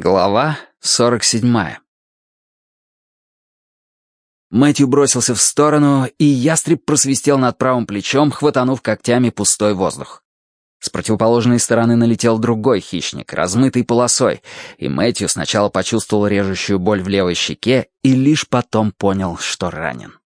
Глава 47 Мэтью бросился в сторону, и ястреб просвистел над правым плечом, хватанув когтями пустой воздух. С противоположной стороны налетел другой хищник, размытый полосой, и Мэтью сначала почувствовал режущую боль в левой щеке и лишь потом понял, что ранен.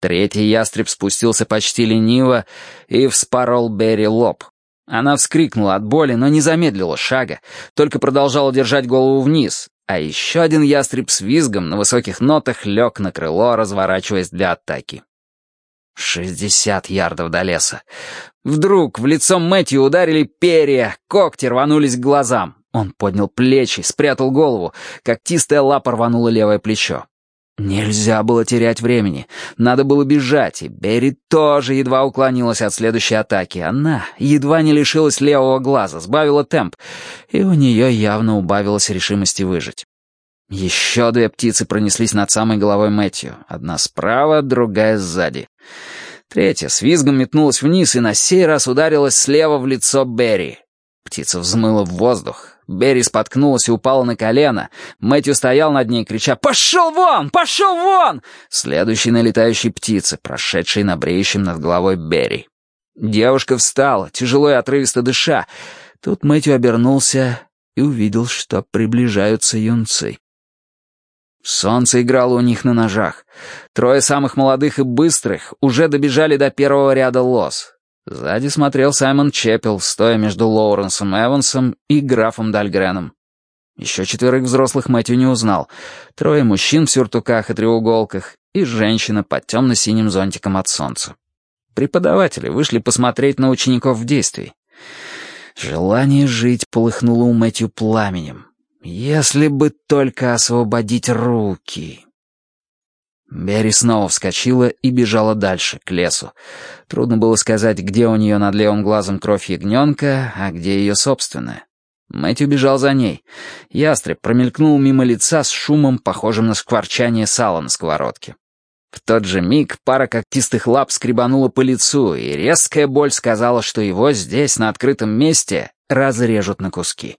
Третий ястреб спустился почти лениво и вспорол Берри лоб, она вскрикнула от боли, но не замедлила шага, только продолжала держать голову вниз, а еще один ястреб с визгом на высоких нотах лег на крыло, разворачиваясь для атаки. Шестьдесят ярдов до леса. Вдруг в лицо Мэтью ударили перья, когти рванулись к глазам. Он поднял плечи, спрятал голову, когтистая лапа рванула левое плечо. Нельзя было терять времени. Надо было бежать, и Берри тоже едва уклонилась от следующей атаки. Она едва не лишилась левого глаза, сбавила темп, и у нее явно убавилась решимости выжить. Еще две птицы пронеслись над самой головой Мэтью. Одна справа, другая сзади. Третья с визгом метнулась вниз и на сей раз ударилась слева в лицо Берри. Птица взмыла в воздух. Берри споткнулась и упала на колено. Мэтью стоял над ней, крича «Пошел вон! Пошел вон!» Следующей налетающей птицы, прошедшей на бреющем над головой Берри. Девушка встала, тяжело и отрывисто дыша. Тут Мэтью обернулся и увидел, что приближаются юнцы. Солнце играло у них на ножах. Трое самых молодых и быстрых уже добежали до первого ряда лос. Сзади смотрел Саймон Чеппел, стоя между Лоуренсом Эвансом и графом Дальгреном. Еще четверых взрослых Мэтью не узнал. Трое мужчин в сюртуках и треуголках и женщина под темно-синим зонтиком от солнца. Преподаватели вышли посмотреть на учеников в действии. Желание жить полыхнуло у Мэтью пламенем. Если бы только освободить руки. Берри снова вскочила и бежала дальше, к лесу. Трудно было сказать, где у нее над левым глазом кровь ягненка, а где ее собственная. Мэтью бежал за ней. Ястреб промелькнул мимо лица с шумом, похожим на скворчание сала на сковородке. В тот же миг пара когтистых лап скребанула по лицу, и резкая боль сказала, что его здесь, на открытом месте, разрежут на куски.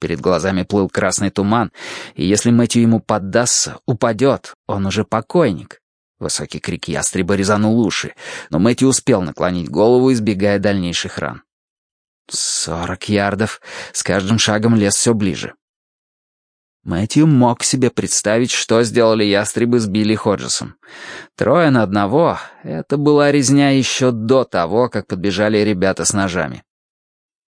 Перед глазами плыл красный туман, и если Мэтью ему поддастся, упадет, он уже покойник. Высокий крик ястреба резанул уши, но Мэтью успел наклонить голову, избегая дальнейших ран. Сорок ярдов. С каждым шагом лес все ближе. Мэтью мог себе представить, что сделали ястребы с Билли Ходжесом. Трое на одного — это была резня еще до того, как подбежали ребята с ножами.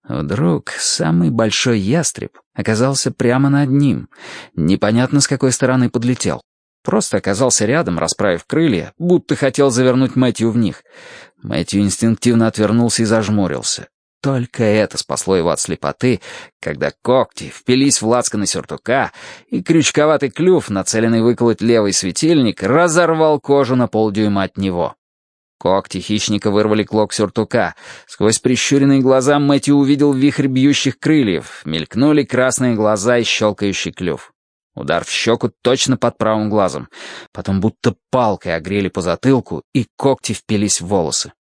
Вдруг самый большой ястреб оказался прямо над ним. Непонятно, с какой стороны подлетел. Просто оказался рядом, расправив крылья, будто хотел завернуть Мэтью в них. Мэтью инстинктивно отвернулся и зажмурился. Только это спасло его от слепоты, когда когти впились в лацканы сюртука, и крючковатый клюв, нацеленный выколоть левый светильник, разорвал кожу на полдюйма от него. Когти хищника вырвали клок сюртука. Сквозь прищуренные глаза Мэтью увидел вихрь бьющих крыльев. Мелькнули красные глаза и щелкающий клюв. Удар в щеку точно под правым глазом. Потом будто палкой огрели по затылку, и когти впились в волосы.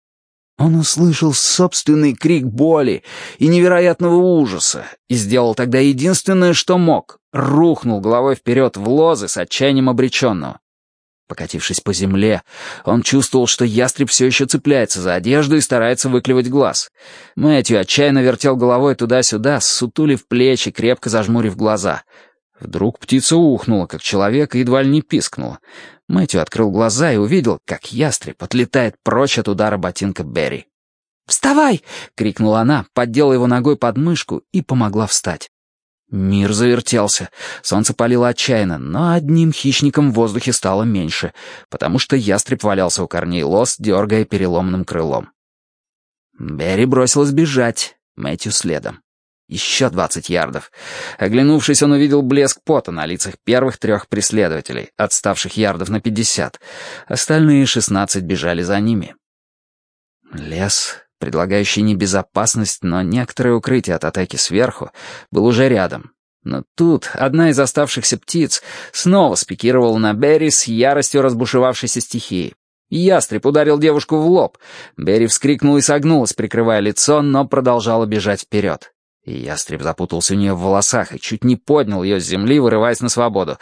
Он услышал собственный крик боли и невероятного ужаса и сделал тогда единственное, что мог — рухнул головой вперед в лозы с отчаянием обреченного. Покатившись по земле, он чувствовал, что ястреб все еще цепляется за одежду и старается выклевать глаз. Мэтью отчаянно вертел головой туда-сюда, сутулив плечи, крепко зажмурив глаза. Вдруг птица ухнула, как человек, и едва ли не пискнула. Мэтью открыл глаза и увидел, как ястреб отлетает прочь от удара ботинка Берри. «Вставай!» — крикнула она, поддела его ногой под мышку и помогла встать. Мир завертелся. Солнце палило отчаянно, но одним хищником в воздухе стало меньше, потому что ястреб валялся у корней лос, дергая переломным крылом. Берри бросилась бежать, Мэтью следом. Еще двадцать ярдов. Оглянувшись, он увидел блеск пота на лицах первых трех преследователей, отставших ярдов на пятьдесят. Остальные шестнадцать бежали за ними. Лес предлагающий не безопасность, но некоторое укрытие от атаки сверху, был уже рядом. Но тут одна из оставшихся птиц снова спикировала на Берри с яростью разбушевавшейся стихии. Ястреб ударил девушку в лоб. Берри вскрикнула и согнулась, прикрывая лицо, но продолжала бежать вперед. Ястреб запутался у нее в волосах и чуть не поднял ее с земли, вырываясь на свободу.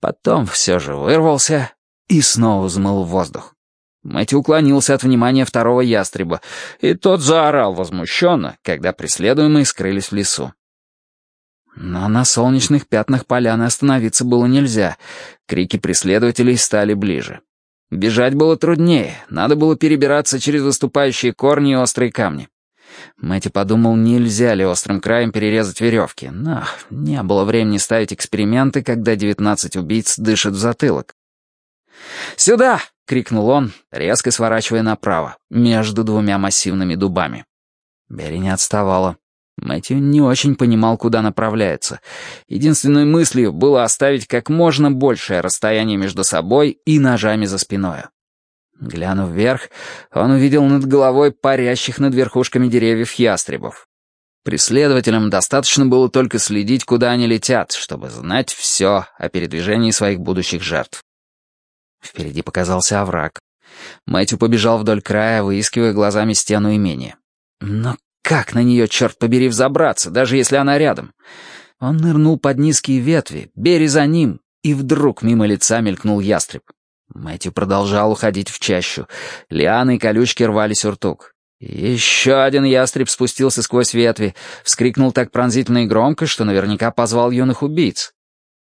Потом все же вырвался и снова взмыл в воздух. Мэтью уклонился от внимания второго ястреба, и тот заорал возмущенно, когда преследуемые скрылись в лесу. Но на солнечных пятнах поляны остановиться было нельзя. Крики преследователей стали ближе. Бежать было труднее, надо было перебираться через выступающие корни и острые камни. Мэтью подумал, нельзя ли острым краем перерезать веревки, но не было времени ставить эксперименты, когда девятнадцать убийц дышат в затылок. «Сюда!» — крикнул он, резко сворачивая направо, между двумя массивными дубами. Берри не отставала. Мэтью не очень понимал, куда направляется. Единственной мыслью было оставить как можно большее расстояние между собой и ножами за спиной. Глянув вверх, он увидел над головой парящих над верхушками деревьев ястребов. Преследователям достаточно было только следить, куда они летят, чтобы знать все о передвижении своих будущих жертв. Впереди показался овраг. Мэтью побежал вдоль края, выискивая глазами стену имения. Но как на нее, черт побери, взобраться, даже если она рядом? Он нырнул под низкие ветви, Бери за ним, и вдруг мимо лица мелькнул ястреб. Мэтью продолжал уходить в чащу. Лианы и колючки рвали сюртук. Еще один ястреб спустился сквозь ветви, вскрикнул так пронзительно и громко, что наверняка позвал юных убийц.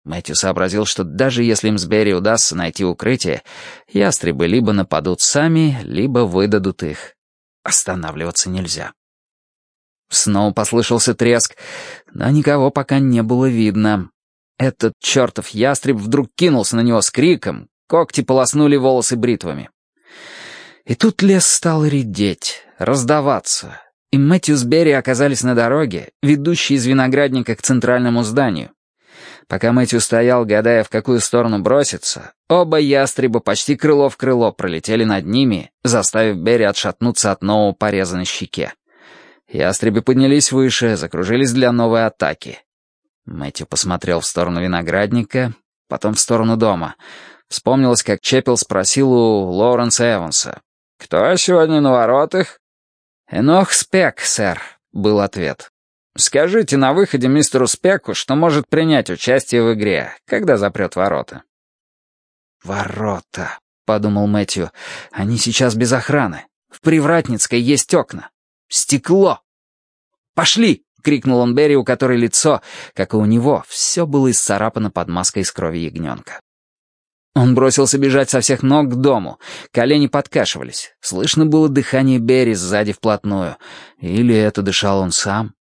Мэтью сообразил, что даже если им с Берри удастся найти укрытие, ястребы либо нападут сами, либо выдадут их. Останавливаться нельзя. Снова послышался треск, но никого пока не было видно. Этот чертов ястреб вдруг кинулся на него с криком, когти полоснули волосы бритвами. И тут лес стал редеть, раздаваться, и Мэтью с Берри оказались на дороге, ведущей из виноградника к центральному зданию. Пока Мэтью стоял, гадая, в какую сторону броситься, оба ястреба почти крыло в крыло пролетели над ними, заставив Берри отшатнуться от нового пореза на щеке. Ястребы поднялись выше, закружились для новой атаки. Мэтью посмотрел в сторону виноградника, потом в сторону дома. Вспомнилось, как Чеппел спросил у Лоуренса Эванса. «Кто сегодня на воротах?» «Энох Спек, сэр», — был ответ. «Скажите на выходе мистеру Спеку, что может принять участие в игре, когда запрет ворота». «Ворота», — подумал Мэтью. «Они сейчас без охраны. В Привратницкой есть окна. Стекло!» «Пошли!» — крикнул он Берри, у которой лицо, как и у него, все было исцарапано под маской из крови ягненка. Он бросился бежать со всех ног к дому. Колени подкашивались. Слышно было дыхание Берри сзади вплотную. Или это дышал он сам.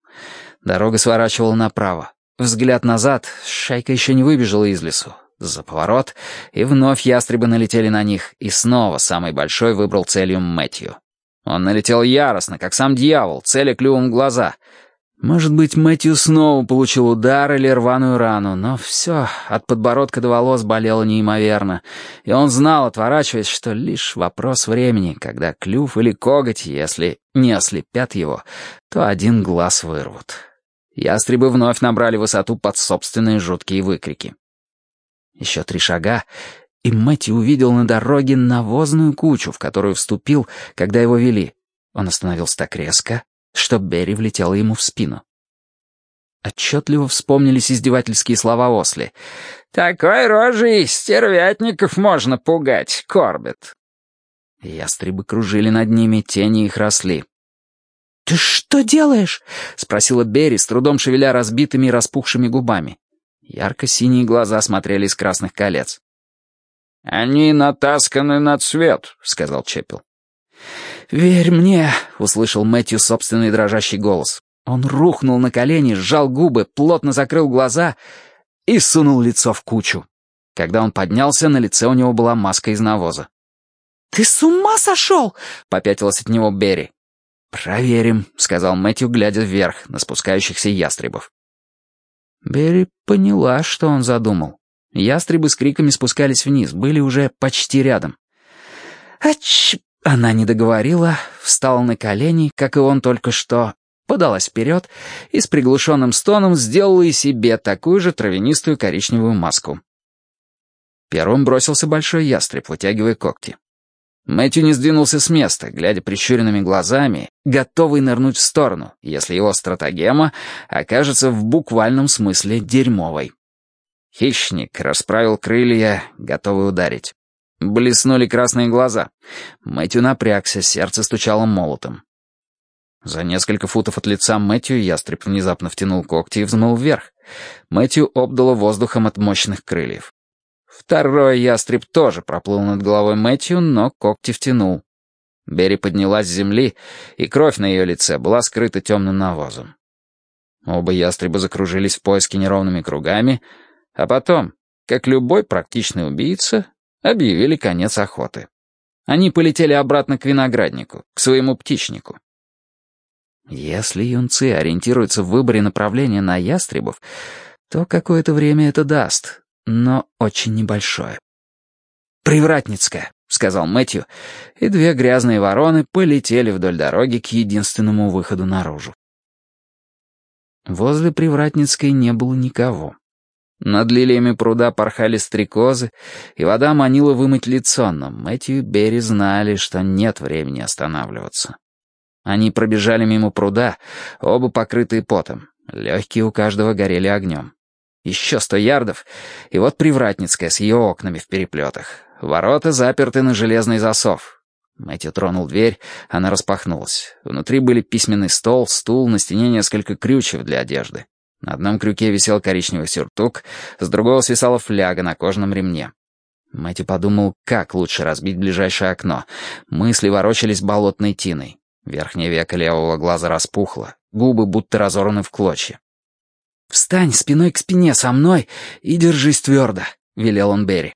Дорога сворачивала направо. Взгляд назад, шайка еще не выбежала из лесу. За поворот, и вновь ястребы налетели на них, и снова самый большой выбрал целью Мэтью. Он налетел яростно, как сам дьявол, целя клювом глаза. Может быть, Мэтью снова получил удар или рваную рану, но все от подбородка до волос болело неимоверно, и он знал, отворачиваясь, что лишь вопрос времени, когда клюв или коготь, если не ослепят его, то один глаз вырвут. Ястребы вновь набрали высоту под собственные жуткие выкрики. Еще три шага, и Мэтью увидел на дороге навозную кучу, в которую вступил, когда его вели. Он остановился так резко, что Берри влетела ему в спину. Отчетливо вспомнились издевательские слова Осли. «Такой рожей стервятников можно пугать, Корбет». Ястребы кружили над ними, тени их росли. «Ты что делаешь?» — спросила Берри, с трудом шевеля разбитыми и распухшими губами. Ярко-синие глаза смотрели из красных колец. «Они натасканы на цвет», — сказал Чеппел. «Верь мне», — услышал Мэтью собственный дрожащий голос. Он рухнул на колени, сжал губы, плотно закрыл глаза и сунул лицо в кучу. Когда он поднялся, на лице у него была маска из навоза. «Ты с ума сошел?» — попятилась от него Берри. «Проверим», — сказал Мэтью, глядя вверх на спускающихся ястребов. Берри поняла, что он задумал. Ястребы с криками спускались вниз, были уже почти рядом. «Ач!» Она не договорила, встала на колени, как и он только что, подалась вперед и с приглушенным стоном сделала и себе такую же травянистую коричневую маску. Первым бросился большой ястреб, вытягивая когти. Мэтью не сдвинулся с места, глядя прищуренными глазами, готовый нырнуть в сторону, если его стратагема окажется в буквальном смысле дерьмовой. Хищник расправил крылья, готовый ударить. Блеснули красные глаза. Мэтью напрягся, сердце стучало молотом. За несколько футов от лица Мэтью ястреб внезапно втянул когти и взмыл вверх. Мэтью обдало воздухом от мощных крыльев. Второй ястреб тоже проплыл над головой Мэтью, но когти втянул. Берри поднялась с земли, и кровь на ее лице была скрыта темным навозом. Оба ястреба закружились в поиске неровными кругами, а потом, как любой практичный убийца, объявили конец охоты. Они полетели обратно к винограднику, к своему птичнику. Если юнцы ориентируются в выборе направления на ястребов, то какое-то время это даст, но очень небольшое. «Привратницкая», — сказал Мэтью, и две грязные вороны полетели вдоль дороги к единственному выходу наружу. Возле Привратницкой не было никого. Над лилиями пруда порхали стрекозы, и вода манила вымыть лицо, но Мэтью и Берри знали, что нет времени останавливаться. Они пробежали мимо пруда, оба покрытые потом. Легкие у каждого горели огнем. Еще сто ярдов, и вот Привратницкая с ее окнами в переплетах. Ворота заперты на железный засов. Мэтью тронул дверь, она распахнулась. Внутри были письменный стол, стул, на стене несколько крючев для одежды. На одном крюке висел коричневый сюртук, с другого свисала фляга на кожаном ремне. Мэтью подумал, как лучше разбить ближайшее окно. Мысли ворочались болотной тиной. Верхнее веко левого глаза распухло, губы будто разорваны в клочья. «Встань спиной к спине со мной и держись твердо», — велел он Берри.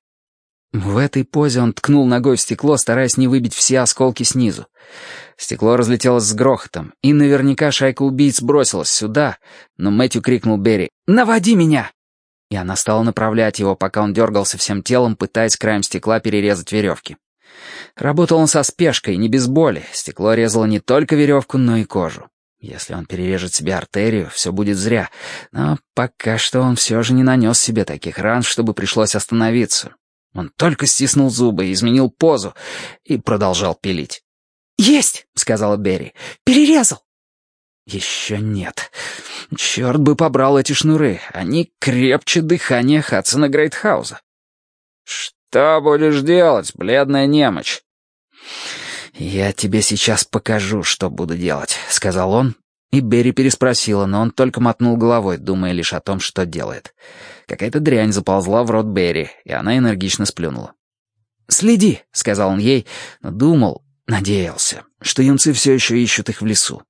В этой позе он ткнул ногой в стекло, стараясь не выбить все осколки снизу. Стекло разлетелось с грохотом, и наверняка шайка убийц бросилась сюда, но Мэтью крикнул Берри «Наводи меня!» И она стала направлять его, пока он дергался всем телом, пытаясь краем стекла перерезать веревки. Работал он со спешкой, не без боли. Стекло резало не только веревку, но и кожу. Если он перережет себе артерию, все будет зря. Но пока что он все же не нанес себе таких ран, чтобы пришлось остановиться. Он только стиснул зубы, изменил позу и продолжал пилить. «Есть!» — сказала Берри. «Перерезал!» «Еще нет. Черт бы побрал эти шнуры. Они крепче дыхания Хадсона Грейтхауза». «Что будешь делать, бледная немочь?» «Я тебе сейчас покажу, что буду делать», — сказал он. И Берри переспросила, но он только мотнул головой, думая лишь о том, что делает. Какая-то дрянь заползла в рот Берри, и она энергично сплюнула. «Следи», — сказал он ей, но думал, надеялся, что юнцы все еще ищут их в лесу.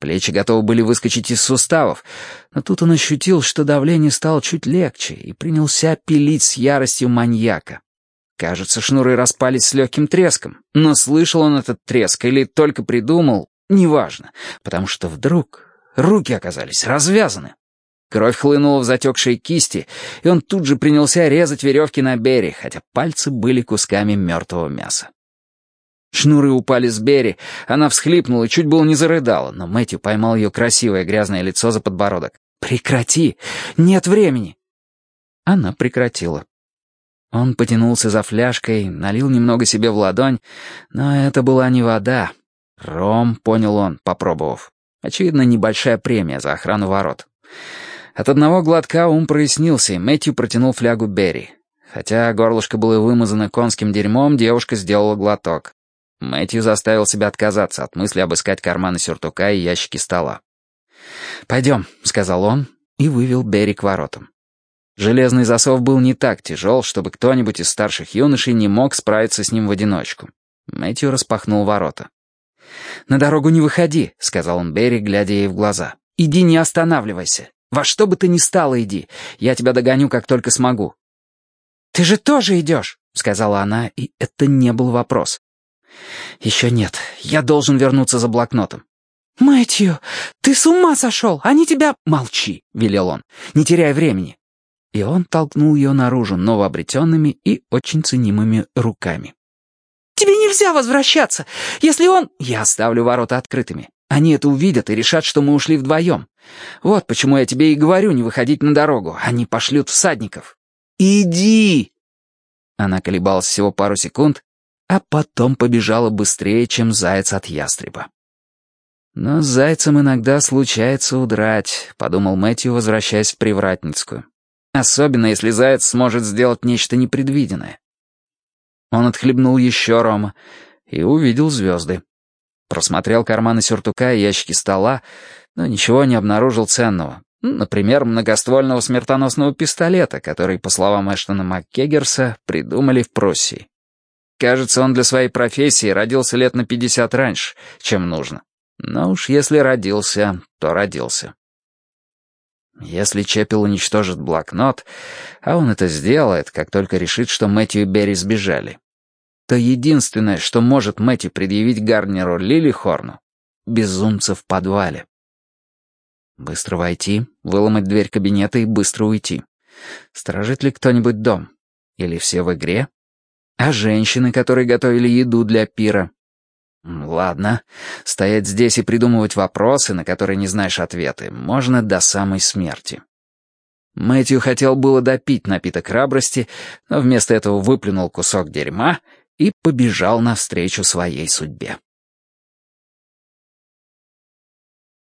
Плечи готовы были выскочить из суставов, но тут он ощутил, что давление стало чуть легче, и принялся пилить с яростью маньяка. Кажется, шнуры распались с легким треском, но слышал он этот треск или только придумал, неважно, потому что вдруг руки оказались развязаны. Кровь хлынула в затекшие кисти, и он тут же принялся резать веревки на берег, хотя пальцы были кусками мертвого мяса. Шнуры упали с Берри, она всхлипнула и чуть было не зарыдала, но Мэтью поймал ее красивое грязное лицо за подбородок. «Прекрати! Нет времени!» Она прекратила. Он потянулся за фляжкой, налил немного себе в ладонь, но это была не вода. Ром, понял он, попробовав. Очевидно, небольшая премия за охрану ворот. От одного глотка ум прояснился, и Мэтью протянул флягу Берри. Хотя горлышко было вымазано конским дерьмом, девушка сделала глоток. Мэтью заставил себя отказаться от мысли обыскать карманы сюртука и ящики стола. «Пойдем», — сказал он и вывел Берри к воротам. Железный засов был не так тяжел, чтобы кто-нибудь из старших юношей не мог справиться с ним в одиночку. Мэтью распахнул ворота. «На дорогу не выходи», — сказал он Берри, глядя ей в глаза. «Иди, не останавливайся. Во что бы ты ни стала, иди. Я тебя догоню, как только смогу». «Ты же тоже идешь», — сказала она, и это не был вопрос. «Еще нет. Я должен вернуться за блокнотом». «Мэтью, ты с ума сошел! Они тебя...» «Молчи», — велел он. «Не теряй времени и он толкнул ее наружу новообретенными и очень ценимыми руками. «Тебе нельзя возвращаться! Если он...» «Я оставлю ворота открытыми. Они это увидят и решат, что мы ушли вдвоем. Вот почему я тебе и говорю не выходить на дорогу. Они пошлют всадников». «Иди!» Она колебалась всего пару секунд, а потом побежала быстрее, чем заяц от ястреба. «Но с зайцем иногда случается удрать», — подумал Мэтью, возвращаясь в Привратницкую. «Особенно, если заяц сможет сделать нечто непредвиденное». Он отхлебнул еще рома и увидел звезды. Просмотрел карманы сюртука и ящики стола, но ничего не обнаружил ценного. Например, многоствольного смертоносного пистолета, который, по словам Эштона МакКеггерса, придумали в Пруссии. Кажется, он для своей профессии родился лет на пятьдесят раньше, чем нужно. Но уж если родился, то родился. Если Чеппел уничтожит блокнот, а он это сделает, как только решит, что Мэтью и Берри сбежали, то единственное, что может Мэтью предъявить Гарнеру Лилихорну — безумца в подвале. Быстро войти, выломать дверь кабинета и быстро уйти. Сторожит ли кто-нибудь дом? Или все в игре? А женщины, которые готовили еду для пира? Ладно, стоять здесь и придумывать вопросы, на которые не знаешь ответы, можно до самой смерти. Мэтью хотел было допить напиток храбрости, но вместо этого выплюнул кусок дерьма и побежал навстречу своей судьбе.